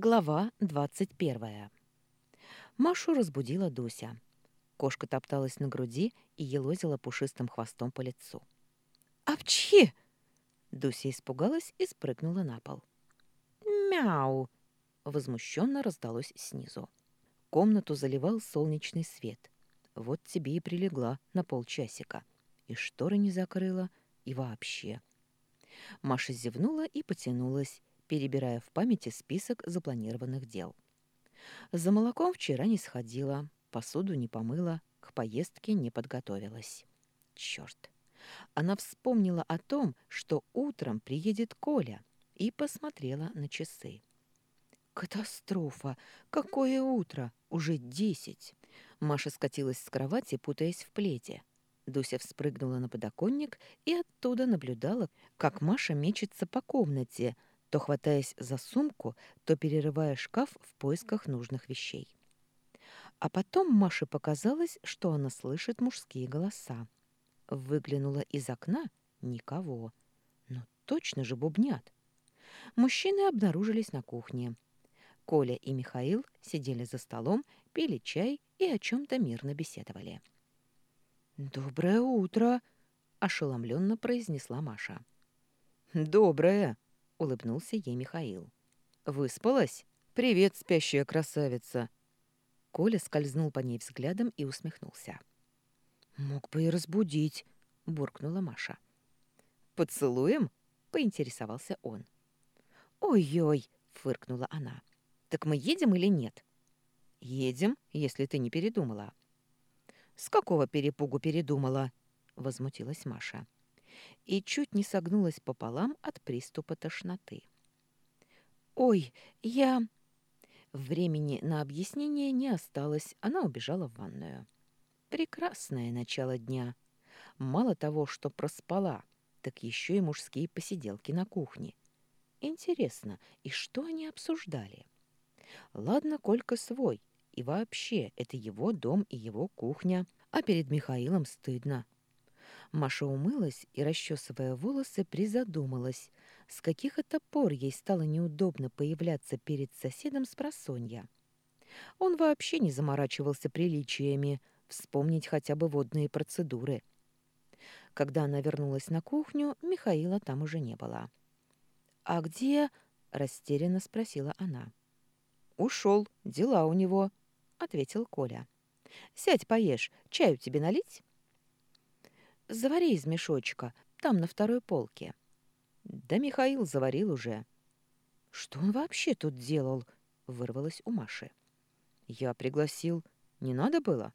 Глава двадцать первая. Машу разбудила Дуся. Кошка топталась на груди и елозила пушистым хвостом по лицу. «Апчхи!» Дуся испугалась и спрыгнула на пол. «Мяу!» — возмущенно раздалось снизу. Комнату заливал солнечный свет. Вот тебе и прилегла на полчасика. И шторы не закрыла, и вообще. Маша зевнула и потянулась, перебирая в памяти список запланированных дел. За молоком вчера не сходила, посуду не помыла, к поездке не подготовилась. Черт! Она вспомнила о том, что утром приедет Коля, и посмотрела на часы. Катастрофа! Какое утро! Уже десять! Маша скатилась с кровати, путаясь в пледе. Дуся вспрыгнула на подоконник и оттуда наблюдала, как Маша мечется по комнате, то хватаясь за сумку, то перерывая шкаф в поисках нужных вещей. А потом Маше показалось, что она слышит мужские голоса. Выглянула из окна — никого. Но точно же бубнят. Мужчины обнаружились на кухне. Коля и Михаил сидели за столом, пили чай и о чем-то мирно беседовали. «Доброе утро!» — ошеломленно произнесла Маша. «Доброе!» — улыбнулся ей Михаил. «Выспалась? Привет, спящая красавица!» Коля скользнул по ней взглядом и усмехнулся. «Мог бы и разбудить», — буркнула Маша. «Поцелуем?» — поинтересовался он. «Ой-ой!» — фыркнула она. «Так мы едем или нет?» «Едем, если ты не передумала». «С какого перепугу передумала?» — возмутилась Маша и чуть не согнулась пополам от приступа тошноты. «Ой, я...» Времени на объяснение не осталось, она убежала в ванную. Прекрасное начало дня. Мало того, что проспала, так еще и мужские посиделки на кухне. Интересно, и что они обсуждали? Ладно, Колька свой, и вообще, это его дом и его кухня, а перед Михаилом стыдно. Маша умылась и, расчесывая волосы, призадумалась, с каких это пор ей стало неудобно появляться перед соседом с просонья. Он вообще не заморачивался приличиями, вспомнить хотя бы водные процедуры. Когда она вернулась на кухню, Михаила там уже не было. «А где?» — растерянно спросила она. «Ушел, дела у него», — ответил Коля. «Сядь, поешь, чаю тебе налить?» Завари из мешочка, там на второй полке. Да Михаил заварил уже. Что он вообще тут делал? Вырвалось у Маши. Я пригласил. Не надо было?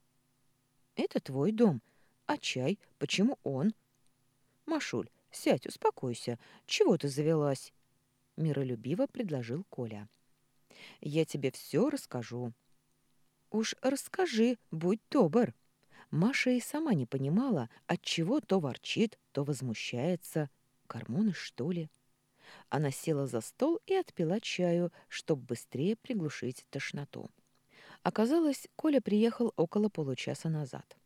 Это твой дом. А чай? Почему он? Машуль, сядь, успокойся. Чего ты завелась? Миролюбиво предложил Коля. Я тебе все расскажу. Уж расскажи, будь добр. Маша и сама не понимала, от чего то ворчит, то возмущается. Гормоны, что ли? Она села за стол и отпила чаю, чтобы быстрее приглушить тошноту. Оказалось, Коля приехал около получаса назад.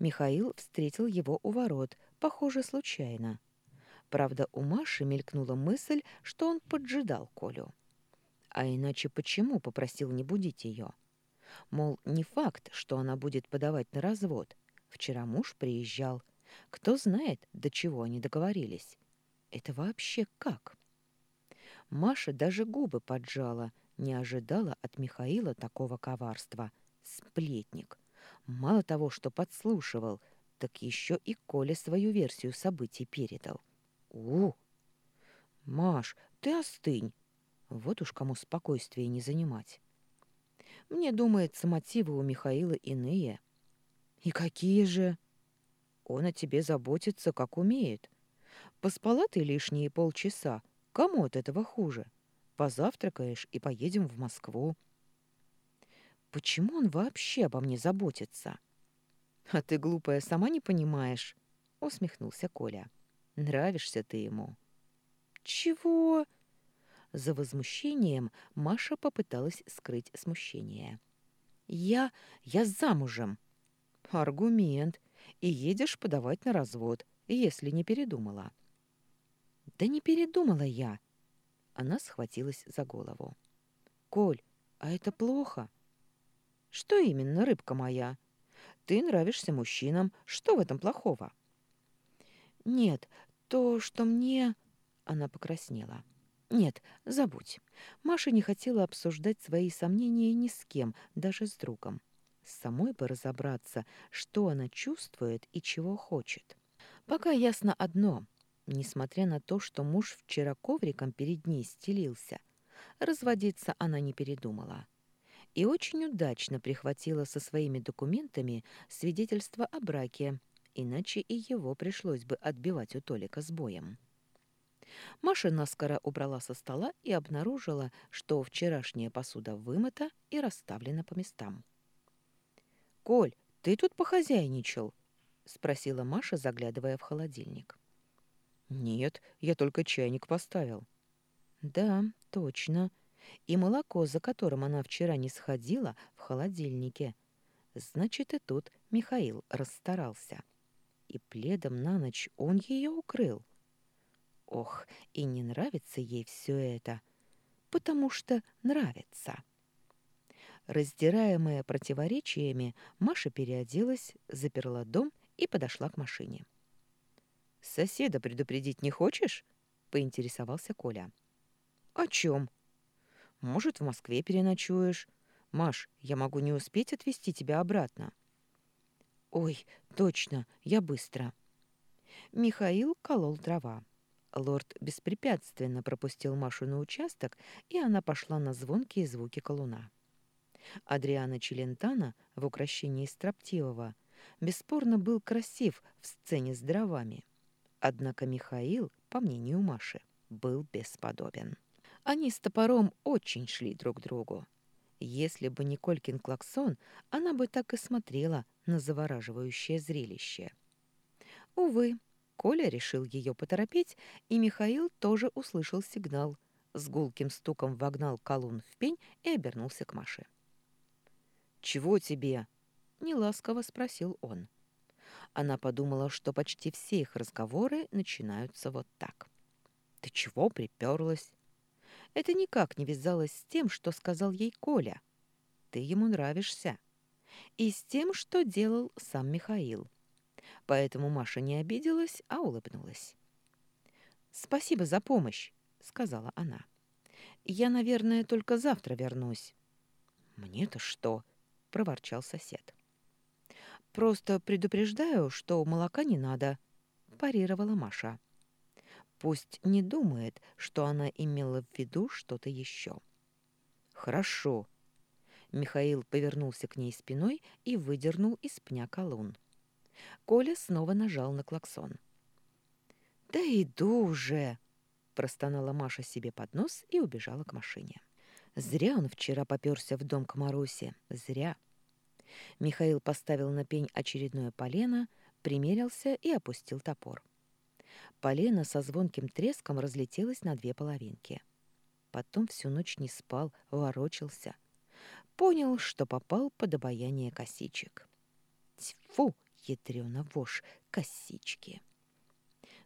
Михаил встретил его у ворот, похоже, случайно. Правда, у Маши мелькнула мысль, что он поджидал Колю. А иначе почему попросил не будить ее? Мол, не факт, что она будет подавать на развод. Вчера муж приезжал. Кто знает, до чего они договорились. Это вообще как? Маша даже губы поджала, не ожидала от Михаила такого коварства. Сплетник. Мало того, что подслушивал, так еще и Коля свою версию событий передал. У, Маш, ты остынь. Вот уж кому спокойствие не занимать. Мне думается, мотивы у Михаила иные. И какие же? Он о тебе заботится, как умеет. Поспала ты лишние полчаса. Кому от этого хуже? Позавтракаешь и поедем в Москву. Почему он вообще обо мне заботится? А ты, глупая, сама не понимаешь, усмехнулся Коля. Нравишься ты ему. Чего? За возмущением Маша попыталась скрыть смущение. «Я... я замужем». «Аргумент. И едешь подавать на развод, если не передумала». «Да не передумала я». Она схватилась за голову. Коль, а это плохо. Что именно, рыбка моя? Ты нравишься мужчинам. Что в этом плохого? Нет, то, что мне... Она покраснела. Нет, забудь. Маша не хотела обсуждать свои сомнения ни с кем, даже с другом. Самой бы разобраться, что она чувствует и чего хочет. Пока ясно одно. Несмотря на то, что муж вчера ковриком перед ней стелился, разводиться она не передумала. И очень удачно прихватила со своими документами свидетельство о браке, иначе и его пришлось бы отбивать у Толика с боем. Маша наскоро убрала со стола и обнаружила, что вчерашняя посуда вымыта и расставлена по местам. «Коль, ты тут похозяйничал?» — спросила Маша, заглядывая в холодильник. «Нет, я только чайник поставил». «Да, точно. И молоко, за которым она вчера не сходила, в холодильнике. Значит, и тут Михаил расстарался. И пледом на ночь он ее укрыл. Ох, и не нравится ей все это, потому что нравится». Раздираемая противоречиями, Маша переоделась, заперла дом и подошла к машине. «Соседа предупредить не хочешь?» — поинтересовался Коля. «О чем?» «Может, в Москве переночуешь? Маш, я могу не успеть отвезти тебя обратно». «Ой, точно, я быстро». Михаил колол дрова. Лорд беспрепятственно пропустил Машу на участок, и она пошла на звонкие звуки колуна. Адриана Челентана в украшении строптивого бесспорно был красив в сцене с дровами. Однако Михаил, по мнению Маши, был бесподобен. Они с топором очень шли друг другу. Если бы не Колькин клаксон, она бы так и смотрела на завораживающее зрелище. Увы, Коля решил ее поторопить, и Михаил тоже услышал сигнал. С гулким стуком вогнал колун в пень и обернулся к Маше. «Чего тебе?» — неласково спросил он. Она подумала, что почти все их разговоры начинаются вот так. «Ты чего приперлась?» Это никак не вязалось с тем, что сказал ей Коля. «Ты ему нравишься». И с тем, что делал сам Михаил. Поэтому Маша не обиделась, а улыбнулась. «Спасибо за помощь», — сказала она. «Я, наверное, только завтра вернусь». «Мне-то что?» — проворчал сосед. «Просто предупреждаю, что молока не надо», — парировала Маша. Пусть не думает, что она имела в виду что-то еще. «Хорошо». Михаил повернулся к ней спиной и выдернул из пня колун. Коля снова нажал на клаксон. «Да иду уже!» — простонала Маша себе под нос и убежала к машине. Зря он вчера попёрся в дом к Марусе. Зря. Михаил поставил на пень очередное полено, примерился и опустил топор. Полено со звонким треском разлетелось на две половинки. Потом всю ночь не спал, ворочался. Понял, что попал под обаяние косичек. Тьфу, ядрёна вошь, косички!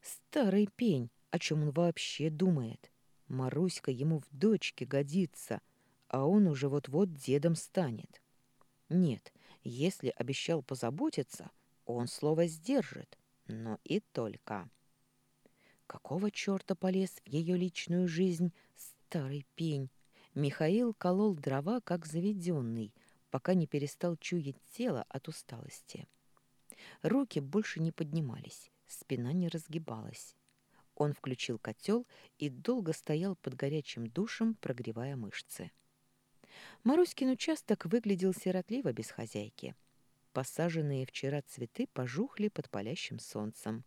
Старый пень, о чем он вообще думает? Маруська ему в дочке годится, а он уже вот-вот дедом станет. Нет, если обещал позаботиться, он слово сдержит, но и только. Какого черта полез в ее личную жизнь старый пень? Михаил колол дрова, как заведенный, пока не перестал чуять тело от усталости. Руки больше не поднимались, спина не разгибалась. Он включил котел и долго стоял под горячим душем, прогревая мышцы. Маруськин участок выглядел сиротливо без хозяйки. Посаженные вчера цветы пожухли под палящим солнцем.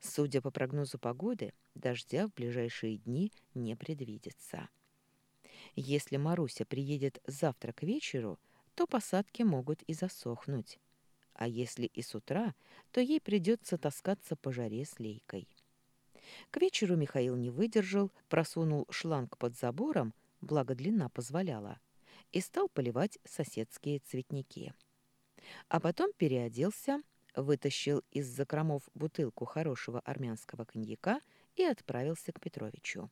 Судя по прогнозу погоды, дождя в ближайшие дни не предвидится. Если Маруся приедет завтра к вечеру, то посадки могут и засохнуть. А если и с утра, то ей придется таскаться по жаре с лейкой. К вечеру Михаил не выдержал, просунул шланг под забором, благо длина позволяла, и стал поливать соседские цветники. А потом переоделся, вытащил из закромов бутылку хорошего армянского коньяка и отправился к Петровичу.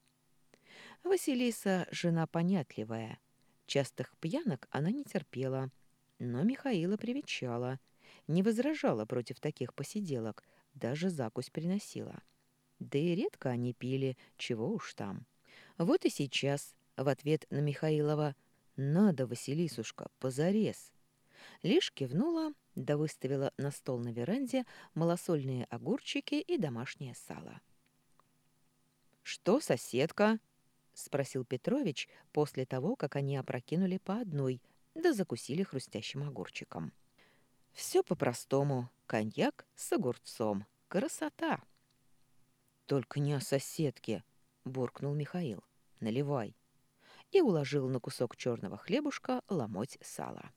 Василиса – жена понятливая, Частых пьянок она не терпела, но Михаила привечала, не возражала против таких посиделок, даже закусь приносила. Да и редко они пили, чего уж там. Вот и сейчас, в ответ на Михаилова «Надо, Василисушка, позарез!» Лишь кивнула, да выставила на стол на веранде малосольные огурчики и домашнее сало. «Что, соседка?» — спросил Петрович после того, как они опрокинули по одной, да закусили хрустящим огурчиком. «Все по-простому. Коньяк с огурцом. Красота!» «Только не о соседке!» — буркнул Михаил. «Наливай!» и уложил на кусок черного хлебушка ломоть сала.